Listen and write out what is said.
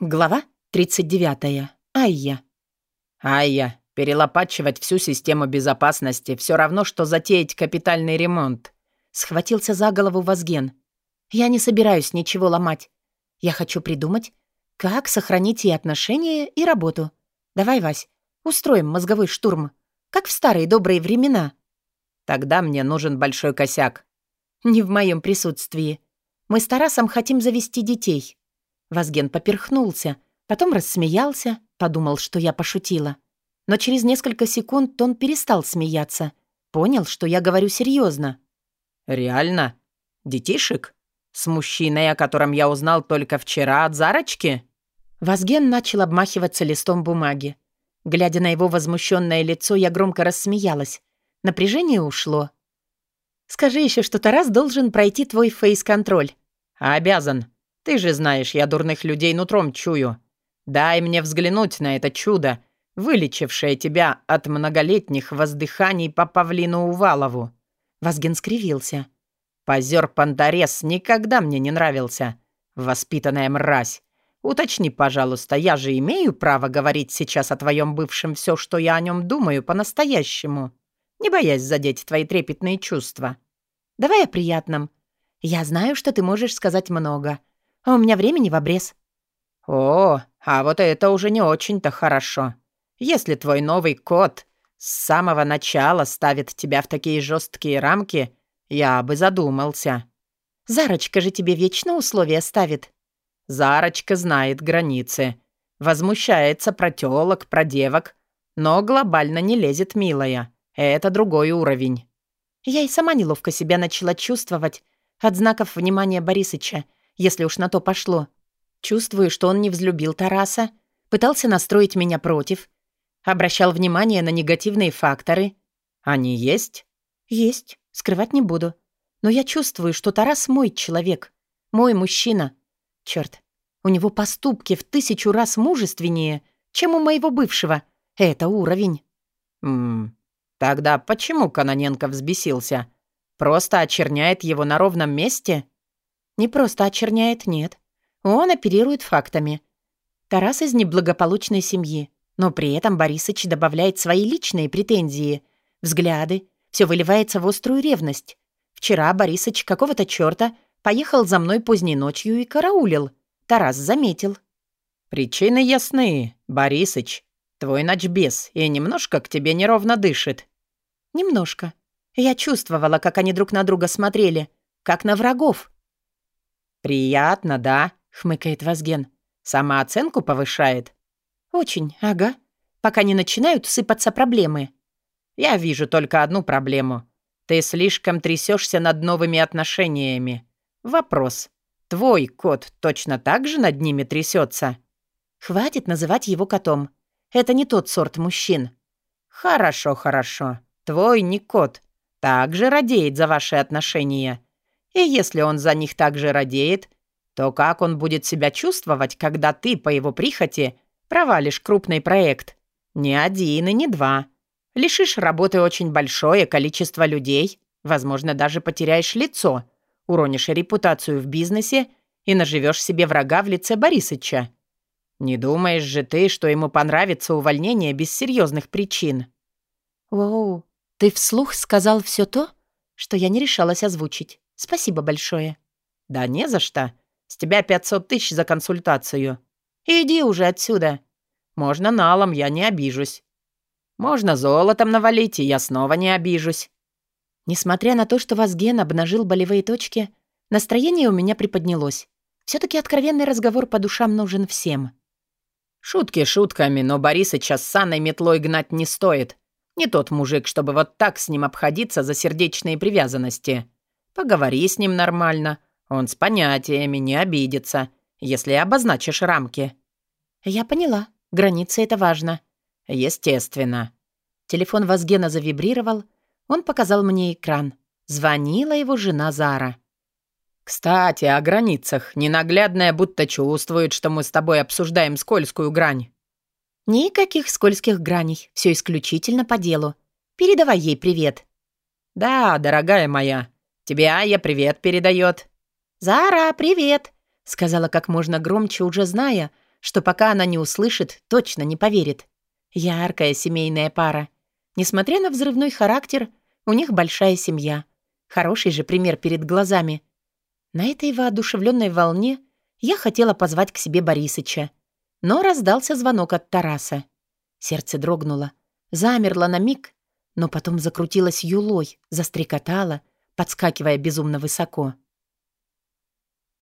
Глава 39. Айя. Айя, перелопачивать всю систему безопасности все равно, что затеять капитальный ремонт. Схватился за голову Вазген. Я не собираюсь ничего ломать. Я хочу придумать, как сохранить и отношения, и работу. Давай, Вась, устроим мозговой штурм, как в старые добрые времена. Тогда мне нужен большой косяк. Не в моем присутствии. Мы с Тарасом хотим завести детей. Вазген поперхнулся, потом рассмеялся, подумал, что я пошутила. Но через несколько секунд он перестал смеяться. Понял, что я говорю серьезно. «Реально? Детишек? С мужчиной, о котором я узнал только вчера от Зарочки?» Вазген начал обмахиваться листом бумаги. Глядя на его возмущенное лицо, я громко рассмеялась. Напряжение ушло. «Скажи еще, что Тарас должен пройти твой фейс-контроль». «Обязан. Ты же знаешь, я дурных людей нутром чую. Дай мне взглянуть на это чудо, вылечившее тебя от многолетних воздыханий по павлину Увалову». Вазген скривился. «Позер Пандарес никогда мне не нравился. Воспитанная мразь. Уточни, пожалуйста, я же имею право говорить сейчас о твоем бывшем все, что я о нем думаю по-настоящему, не боясь задеть твои трепетные чувства». «Давай о приятном. Я знаю, что ты можешь сказать много» а у меня времени в обрез». «О, а вот это уже не очень-то хорошо. Если твой новый кот с самого начала ставит тебя в такие жесткие рамки, я бы задумался». «Зарочка же тебе вечно условия ставит». «Зарочка знает границы. Возмущается про тёлок, про девок, но глобально не лезет, милая. Это другой уровень». Я и сама неловко себя начала чувствовать от знаков внимания Борисыча, если уж на то пошло. Чувствую, что он не взлюбил Тараса, пытался настроить меня против, обращал внимание на негативные факторы. Они есть? Есть, скрывать не буду. Но я чувствую, что Тарас мой человек, мой мужчина. Черт, у него поступки в тысячу раз мужественнее, чем у моего бывшего. Это уровень. Ммм, тогда почему Каноненко взбесился? Просто очерняет его на ровном месте? Не просто очерняет, нет. Он оперирует фактами. Тарас из неблагополучной семьи, но при этом Борисыч добавляет свои личные претензии, взгляды, все выливается в острую ревность. Вчера Борисыч какого-то чёрта поехал за мной поздней ночью и караулил. Тарас заметил. «Причины ясны, Борисыч. Твой ночбес и немножко к тебе неровно дышит». «Немножко. Я чувствовала, как они друг на друга смотрели, как на врагов. «Приятно, да?» — хмыкает Вазген. «Самооценку повышает?» «Очень, ага. Пока не начинают сыпаться проблемы». «Я вижу только одну проблему. Ты слишком трясешься над новыми отношениями. Вопрос. Твой кот точно так же над ними трясется?» «Хватит называть его котом. Это не тот сорт мужчин». «Хорошо, хорошо. Твой не кот. Также радеет за ваши отношения. И если он за них также радеет, то как он будет себя чувствовать, когда ты по его прихоти провалишь крупный проект? Не один и не два. Лишишь работы очень большое количество людей, возможно, даже потеряешь лицо, уронишь репутацию в бизнесе и наживешь себе врага в лице Борисыча. Не думаешь же ты, что ему понравится увольнение без серьезных причин? Воу, ты вслух сказал все то, что я не решалась озвучить. Спасибо большое». «Да не за что. С тебя 500 тысяч за консультацию. Иди уже отсюда. Можно налом, я не обижусь. Можно золотом навалить, и я снова не обижусь». Несмотря на то, что Вазген обнажил болевые точки, настроение у меня приподнялось. все таки откровенный разговор по душам нужен всем. «Шутки шутками, но Борисыча с саной метлой гнать не стоит. Не тот мужик, чтобы вот так с ним обходиться за сердечные привязанности». Поговори с ним нормально. Он с понятиями не обидится, если обозначишь рамки». «Я поняла. Границы — это важно». «Естественно». Телефон Вазгена завибрировал. Он показал мне экран. Звонила его жена Зара. «Кстати, о границах. Ненаглядная будто чувствует, что мы с тобой обсуждаем скользкую грань». «Никаких скользких граней. Все исключительно по делу. Передавай ей привет». «Да, дорогая моя. Тебе Ая привет передает». «Зара, привет!» — сказала как можно громче, уже зная, что пока она не услышит, точно не поверит. Яркая семейная пара. Несмотря на взрывной характер, у них большая семья. Хороший же пример перед глазами. На этой воодушевленной волне я хотела позвать к себе Борисыча. Но раздался звонок от Тараса. Сердце дрогнуло, замерло на миг, но потом закрутилось юлой, застрекотало, подскакивая безумно высоко.